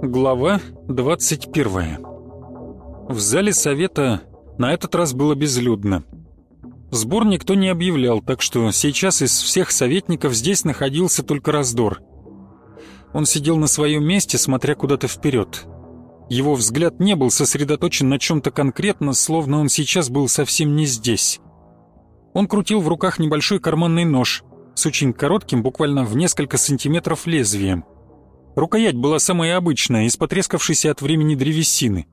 Глава 21 В зале совета на этот раз было безлюдно. Сбор никто не объявлял, так что сейчас из всех советников здесь находился только раздор. Он сидел на своем месте, смотря куда-то вперед. Его взгляд не был сосредоточен на чем-то конкретно, словно он сейчас был совсем не здесь. Он крутил в руках небольшой карманный нож с очень коротким, буквально в несколько сантиметров лезвием. Рукоять была самая обычная, из потрескавшейся от времени древесины.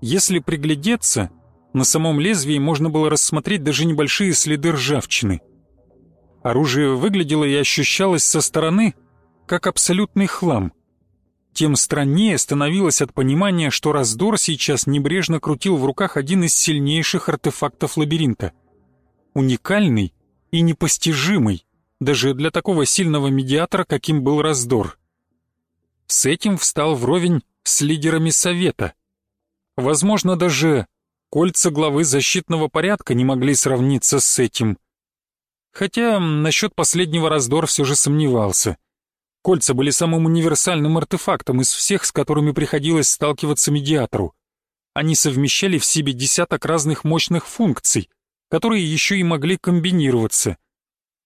Если приглядеться, на самом лезвии можно было рассмотреть даже небольшие следы ржавчины. Оружие выглядело и ощущалось со стороны, как абсолютный хлам. Тем страннее становилось от понимания, что раздор сейчас небрежно крутил в руках один из сильнейших артефактов лабиринта. Уникальный и непостижимый, даже для такого сильного медиатора, каким был раздор с этим встал вровень с лидерами Совета. Возможно, даже кольца главы защитного порядка не могли сравниться с этим. Хотя насчет последнего раздор все же сомневался. Кольца были самым универсальным артефактом из всех, с которыми приходилось сталкиваться медиатору. Они совмещали в себе десяток разных мощных функций, которые еще и могли комбинироваться.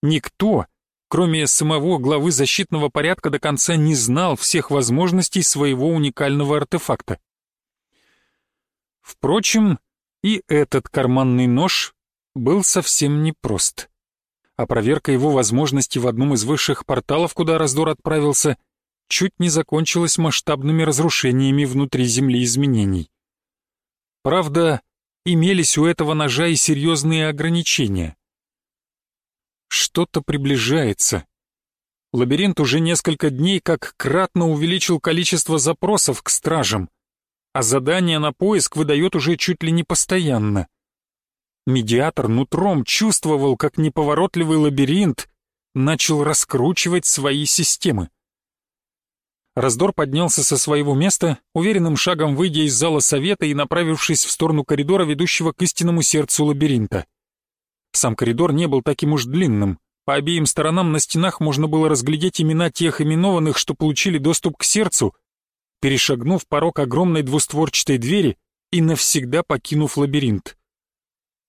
Никто кроме самого главы защитного порядка, до конца не знал всех возможностей своего уникального артефакта. Впрочем, и этот карманный нож был совсем непрост. А проверка его возможностей в одном из высших порталов, куда раздор отправился, чуть не закончилась масштабными разрушениями внутри Земли изменений. Правда, имелись у этого ножа и серьезные ограничения. Что-то приближается. Лабиринт уже несколько дней как кратно увеличил количество запросов к стражам, а задание на поиск выдает уже чуть ли не постоянно. Медиатор нутром чувствовал, как неповоротливый лабиринт начал раскручивать свои системы. Раздор поднялся со своего места, уверенным шагом выйдя из зала совета и направившись в сторону коридора, ведущего к истинному сердцу лабиринта. Сам коридор не был таким уж длинным. По обеим сторонам на стенах можно было разглядеть имена тех именованных, что получили доступ к сердцу, перешагнув порог огромной двустворчатой двери и навсегда покинув лабиринт.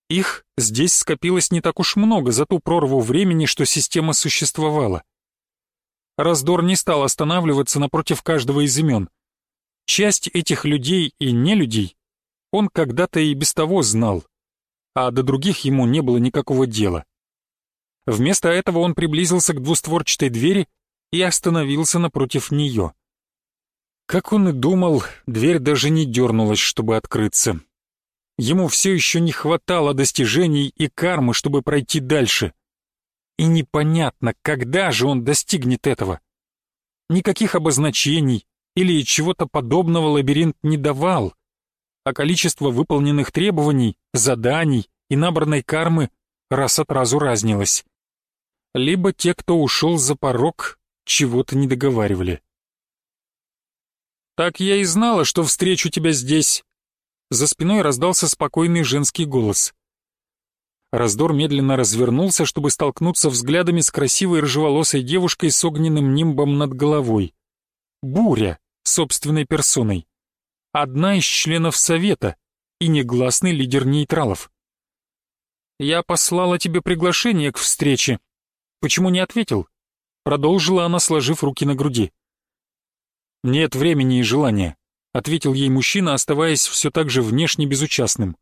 Их здесь скопилось не так уж много за ту прорву времени, что система существовала. Раздор не стал останавливаться напротив каждого из имен. Часть этих людей и нелюдей он когда-то и без того знал а до других ему не было никакого дела. Вместо этого он приблизился к двустворчатой двери и остановился напротив нее. Как он и думал, дверь даже не дернулась, чтобы открыться. Ему все еще не хватало достижений и кармы, чтобы пройти дальше. И непонятно, когда же он достигнет этого. Никаких обозначений или чего-то подобного лабиринт не давал, а количество выполненных требований, заданий и набранной кармы раз от разу разнилось. Либо те, кто ушел за порог, чего-то не договаривали. «Так я и знала, что встречу тебя здесь!» За спиной раздался спокойный женский голос. Раздор медленно развернулся, чтобы столкнуться взглядами с красивой рыжеволосой девушкой с огненным нимбом над головой. Буря, собственной персоной одна из членов Совета и негласный лидер нейтралов. «Я послала тебе приглашение к встрече. Почему не ответил?» Продолжила она, сложив руки на груди. «Нет времени и желания», — ответил ей мужчина, оставаясь все так же внешне безучастным.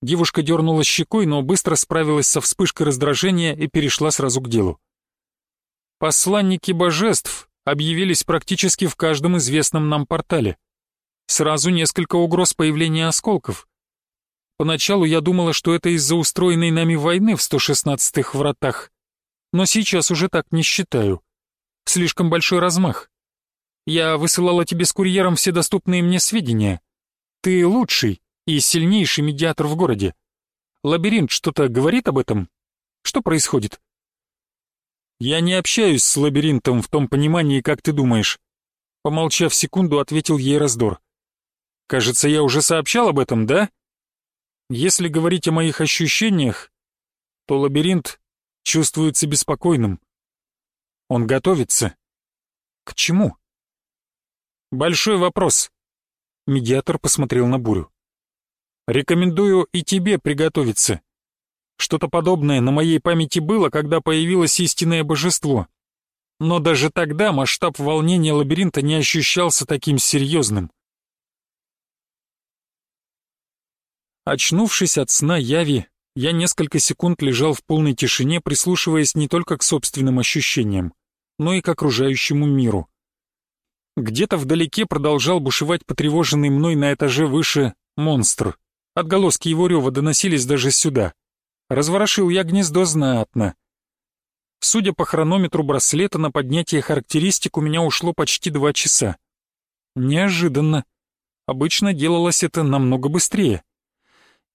Девушка дернула щекой, но быстро справилась со вспышкой раздражения и перешла сразу к делу. «Посланники божеств объявились практически в каждом известном нам портале. Сразу несколько угроз появления осколков. Поначалу я думала, что это из-за устроенной нами войны в 116-х вратах, но сейчас уже так не считаю. Слишком большой размах. Я высылала тебе с курьером все доступные мне сведения. ты лучший и сильнейший медиатор в городе. Лабиринт что-то говорит об этом? Что происходит? Я не общаюсь с лабиринтом в том понимании, как ты думаешь. Помолчав секунду, ответил ей раздор. Кажется, я уже сообщал об этом, да? Если говорить о моих ощущениях, то лабиринт чувствуется беспокойным. Он готовится. К чему? Большой вопрос. Медиатор посмотрел на бурю. Рекомендую и тебе приготовиться. Что-то подобное на моей памяти было, когда появилось истинное божество. Но даже тогда масштаб волнения лабиринта не ощущался таким серьезным. Очнувшись от сна Яви, я несколько секунд лежал в полной тишине, прислушиваясь не только к собственным ощущениям, но и к окружающему миру. Где-то вдалеке продолжал бушевать потревоженный мной на этаже выше монстр. Отголоски его рева доносились даже сюда. Разворошил я гнездо знатно. Судя по хронометру браслета, на поднятие характеристик у меня ушло почти два часа. Неожиданно. Обычно делалось это намного быстрее.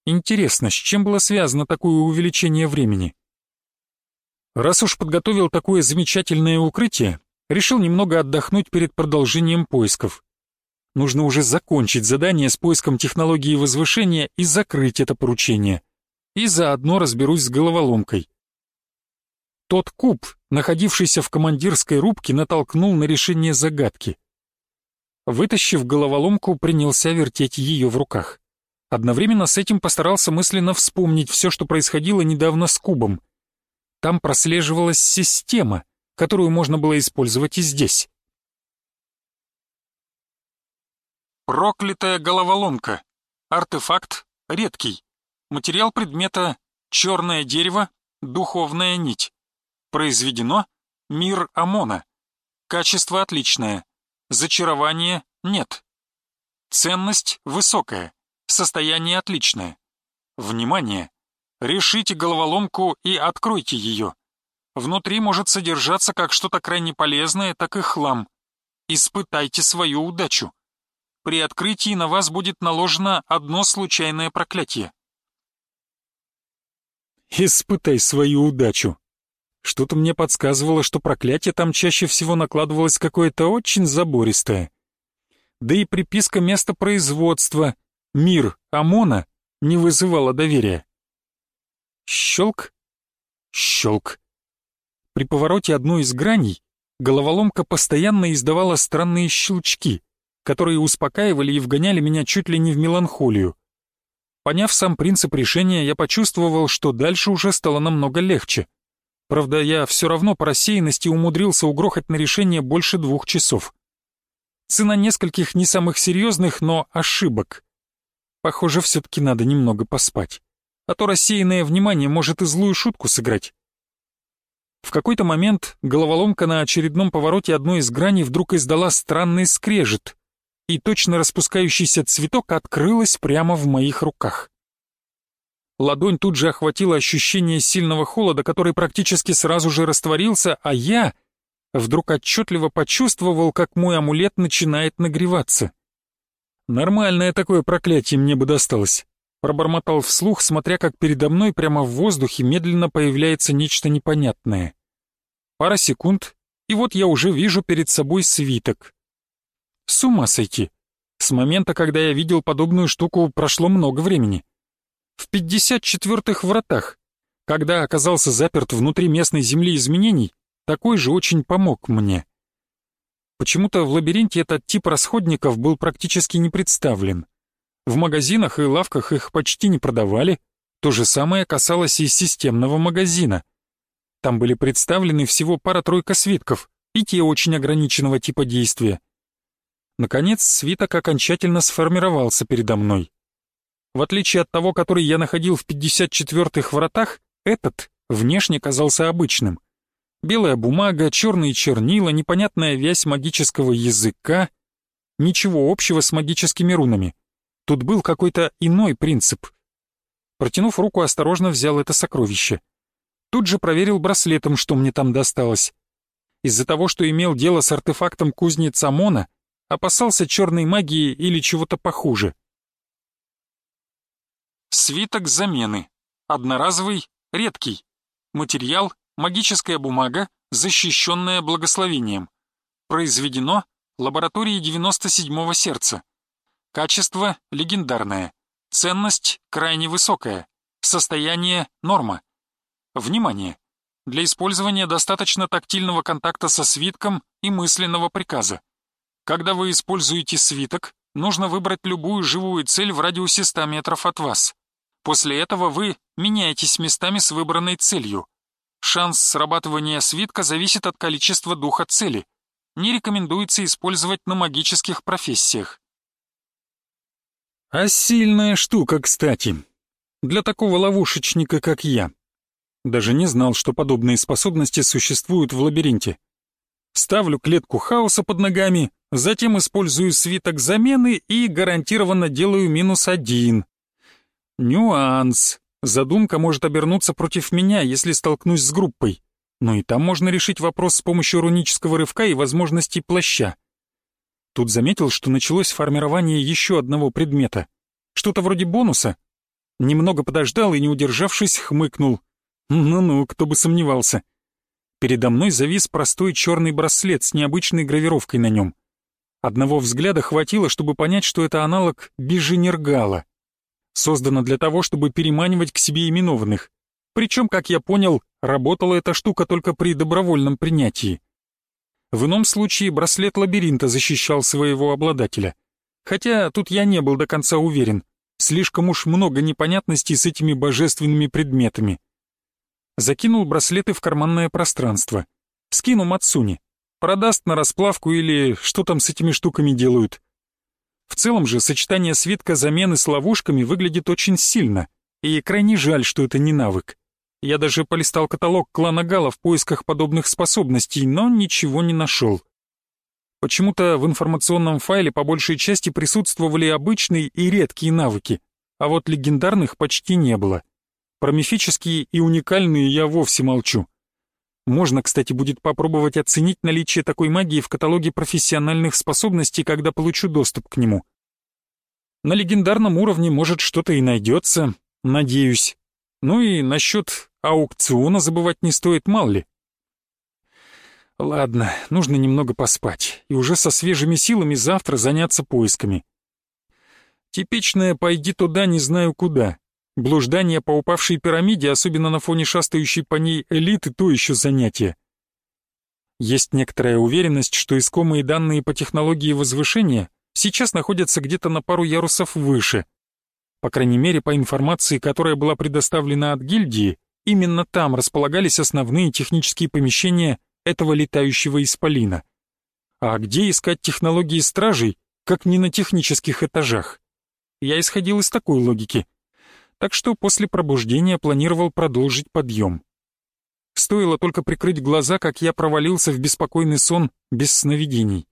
Интересно, с чем было связано такое увеличение времени? Раз уж подготовил такое замечательное укрытие, решил немного отдохнуть перед продолжением поисков. Нужно уже закончить задание с поиском технологии возвышения и закрыть это поручение. И заодно разберусь с головоломкой. Тот куб, находившийся в командирской рубке, натолкнул на решение загадки. Вытащив головоломку, принялся вертеть ее в руках. Одновременно с этим постарался мысленно вспомнить все, что происходило недавно с кубом. Там прослеживалась система, которую можно было использовать и здесь. Проклятая головоломка. Артефакт редкий. Материал предмета черное дерево, духовная нить. Произведено мир Амона. Качество отличное. Зачарование нет. Ценность высокая. Состояние отличное. Внимание! Решите головоломку и откройте ее. Внутри может содержаться как что-то крайне полезное, так и хлам. Испытайте свою удачу. При открытии на вас будет наложено одно случайное проклятие. Испытай свою удачу. Что-то мне подсказывало, что проклятие там чаще всего накладывалось какое-то очень забористое. Да и приписка места производства — мир ОМОНа не вызывало доверия. Щелк, щелк. При повороте одной из граней головоломка постоянно издавала странные щелчки, которые успокаивали и вгоняли меня чуть ли не в меланхолию. Поняв сам принцип решения, я почувствовал, что дальше уже стало намного легче. Правда, я все равно по рассеянности умудрился угрохать на решение больше двух часов. Цена нескольких не самых серьезных, но ошибок. Похоже, все-таки надо немного поспать. А то рассеянное внимание может и злую шутку сыграть. В какой-то момент головоломка на очередном повороте одной из граней вдруг издала странный скрежет, и точно распускающийся цветок открылась прямо в моих руках. Ладонь тут же охватила ощущение сильного холода, который практически сразу же растворился, а я вдруг отчетливо почувствовал, как мой амулет начинает нагреваться. Нормальное такое проклятие мне бы досталось. Пробормотал вслух, смотря как передо мной прямо в воздухе медленно появляется нечто непонятное. Пара секунд, и вот я уже вижу перед собой свиток. С ума сойти. С момента, когда я видел подобную штуку, прошло много времени. В 54-х вратах, когда оказался заперт внутри местной земли изменений, такой же очень помог мне. Почему-то в лабиринте этот тип расходников был практически не представлен. В магазинах и лавках их почти не продавали, то же самое касалось и системного магазина. Там были представлены всего пара-тройка свитков, и те очень ограниченного типа действия. Наконец, свиток окончательно сформировался передо мной. В отличие от того, который я находил в 54-х вратах, этот внешне казался обычным — Белая бумага, черные чернила, непонятная вязь магического языка. Ничего общего с магическими рунами. Тут был какой-то иной принцип. Протянув руку, осторожно взял это сокровище. Тут же проверил браслетом, что мне там досталось. Из-за того, что имел дело с артефактом кузнец Амона, опасался черной магии или чего-то похуже. Свиток замены. Одноразовый, редкий. Материал – магическая бумага, защищенная благословением. Произведено лабораторией 97-го сердца. Качество – легендарное. Ценность – крайне высокая. Состояние – норма. Внимание! Для использования достаточно тактильного контакта со свитком и мысленного приказа. Когда вы используете свиток, нужно выбрать любую живую цель в радиусе 100 метров от вас. После этого вы меняетесь местами с выбранной целью. Шанс срабатывания свитка зависит от количества духа цели. Не рекомендуется использовать на магических профессиях. А сильная штука, кстати. Для такого ловушечника, как я. Даже не знал, что подобные способности существуют в лабиринте. Ставлю клетку хаоса под ногами, затем использую свиток замены и гарантированно делаю минус один. Нюанс. Задумка может обернуться против меня, если столкнусь с группой. Но и там можно решить вопрос с помощью рунического рывка и возможностей плаща. Тут заметил, что началось формирование еще одного предмета. Что-то вроде бонуса. Немного подождал и, не удержавшись, хмыкнул. Ну-ну, кто бы сомневался. Передо мной завис простой черный браслет с необычной гравировкой на нем. Одного взгляда хватило, чтобы понять, что это аналог биженергала. Создано для того, чтобы переманивать к себе именованных. Причем, как я понял, работала эта штука только при добровольном принятии. В ином случае браслет лабиринта защищал своего обладателя. Хотя тут я не был до конца уверен. Слишком уж много непонятностей с этими божественными предметами закинул браслеты в карманное пространство. Скину Мацуни. Продаст на расплавку или что там с этими штуками делают. В целом же сочетание свитка замены с ловушками выглядит очень сильно, и крайне жаль, что это не навык. Я даже полистал каталог клана Гала в поисках подобных способностей, но ничего не нашел. Почему-то в информационном файле по большей части присутствовали обычные и редкие навыки, а вот легендарных почти не было. Про мифические и уникальные я вовсе молчу. Можно, кстати, будет попробовать оценить наличие такой магии в каталоге профессиональных способностей, когда получу доступ к нему. На легендарном уровне, может, что-то и найдется, надеюсь. Ну и насчет аукциона забывать не стоит, мало ли. Ладно, нужно немного поспать, и уже со свежими силами завтра заняться поисками. Типичное «пойди туда, не знаю куда», Блуждание по упавшей пирамиде, особенно на фоне шастающей по ней элиты, то еще занятие. Есть некоторая уверенность, что искомые данные по технологии возвышения сейчас находятся где-то на пару ярусов выше. По крайней мере, по информации, которая была предоставлена от гильдии, именно там располагались основные технические помещения этого летающего исполина. А где искать технологии стражей, как не на технических этажах? Я исходил из такой логики — так что после пробуждения планировал продолжить подъем. Стоило только прикрыть глаза, как я провалился в беспокойный сон без сновидений.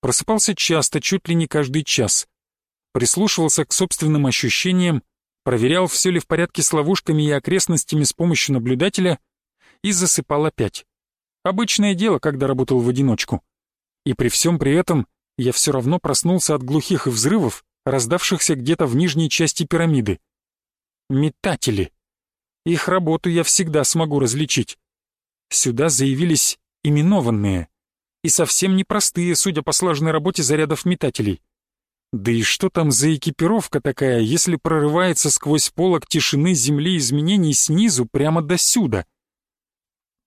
Просыпался часто, чуть ли не каждый час. Прислушивался к собственным ощущениям, проверял, все ли в порядке с ловушками и окрестностями с помощью наблюдателя и засыпал опять. Обычное дело, когда работал в одиночку. И при всем при этом я все равно проснулся от глухих взрывов, раздавшихся где-то в нижней части пирамиды метатели. Их работу я всегда смогу различить. Сюда заявились именованные и совсем непростые, судя по сложной работе зарядов метателей. Да и что там за экипировка такая, если прорывается сквозь полок тишины земли изменений снизу прямо до сюда?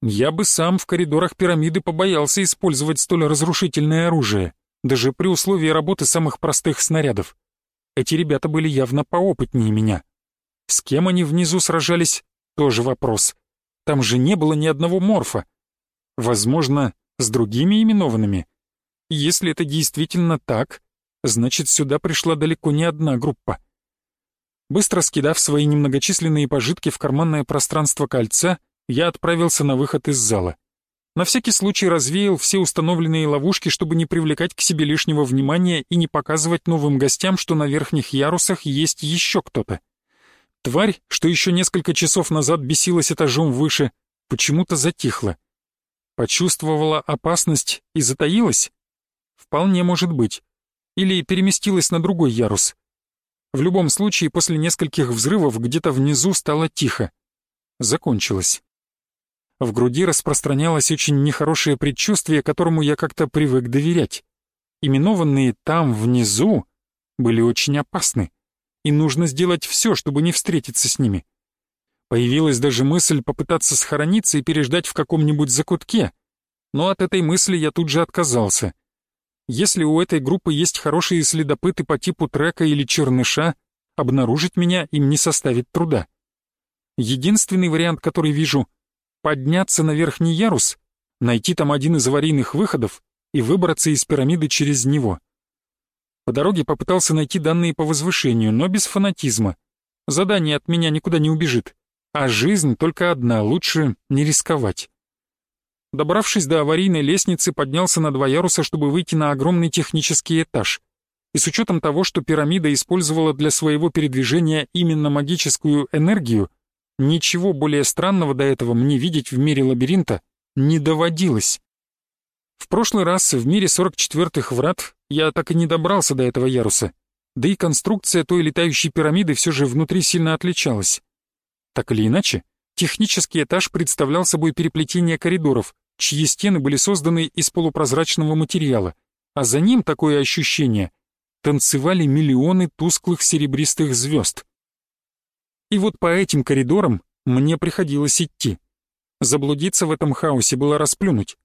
Я бы сам в коридорах пирамиды побоялся использовать столь разрушительное оружие, даже при условии работы самых простых снарядов. Эти ребята были явно поопытнее меня. С кем они внизу сражались, тоже вопрос. Там же не было ни одного морфа. Возможно, с другими именованными. Если это действительно так, значит, сюда пришла далеко не одна группа. Быстро скидав свои немногочисленные пожитки в карманное пространство кольца, я отправился на выход из зала. На всякий случай развеял все установленные ловушки, чтобы не привлекать к себе лишнего внимания и не показывать новым гостям, что на верхних ярусах есть еще кто-то. Тварь, что еще несколько часов назад бесилась этажом выше, почему-то затихла. Почувствовала опасность и затаилась? Вполне может быть. Или переместилась на другой ярус. В любом случае, после нескольких взрывов где-то внизу стало тихо. Закончилось. В груди распространялось очень нехорошее предчувствие, которому я как-то привык доверять. Именованные там, внизу, были очень опасны, и нужно сделать все, чтобы не встретиться с ними. Появилась даже мысль попытаться схорониться и переждать в каком-нибудь закутке, но от этой мысли я тут же отказался. Если у этой группы есть хорошие следопыты по типу трека или черныша, обнаружить меня им не составит труда. Единственный вариант, который вижу — подняться на верхний ярус, найти там один из аварийных выходов и выбраться из пирамиды через него. По дороге попытался найти данные по возвышению, но без фанатизма. Задание от меня никуда не убежит. А жизнь только одна, лучше не рисковать. Добравшись до аварийной лестницы, поднялся на два яруса, чтобы выйти на огромный технический этаж. И с учетом того, что пирамида использовала для своего передвижения именно магическую энергию, ничего более странного до этого мне видеть в мире лабиринта не доводилось. В прошлый раз в мире 44-х врат я так и не добрался до этого яруса, да и конструкция той летающей пирамиды все же внутри сильно отличалась. Так или иначе, технический этаж представлял собой переплетение коридоров, чьи стены были созданы из полупрозрачного материала, а за ним такое ощущение танцевали миллионы тусклых серебристых звезд. И вот по этим коридорам мне приходилось идти. Заблудиться в этом хаосе было расплюнуть.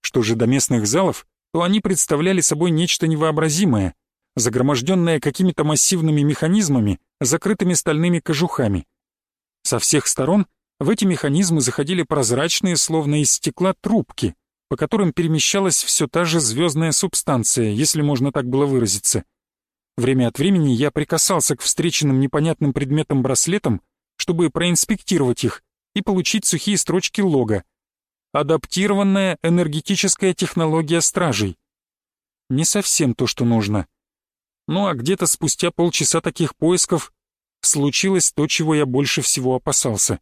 Что же до местных залов, то они представляли собой нечто невообразимое, загроможденное какими-то массивными механизмами, закрытыми стальными кожухами. Со всех сторон в эти механизмы заходили прозрачные, словно из стекла, трубки, по которым перемещалась все та же звездная субстанция, если можно так было выразиться. Время от времени я прикасался к встреченным непонятным предметам браслетам, чтобы проинспектировать их и получить сухие строчки лога. Адаптированная энергетическая технология стражей. Не совсем то, что нужно. Ну а где-то спустя полчаса таких поисков случилось то, чего я больше всего опасался.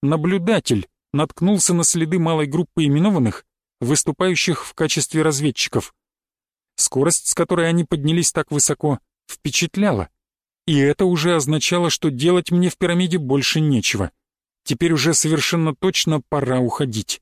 Наблюдатель наткнулся на следы малой группы именованных, выступающих в качестве разведчиков. Скорость, с которой они поднялись так высоко, впечатляла. И это уже означало, что делать мне в пирамиде больше нечего. Теперь уже совершенно точно пора уходить.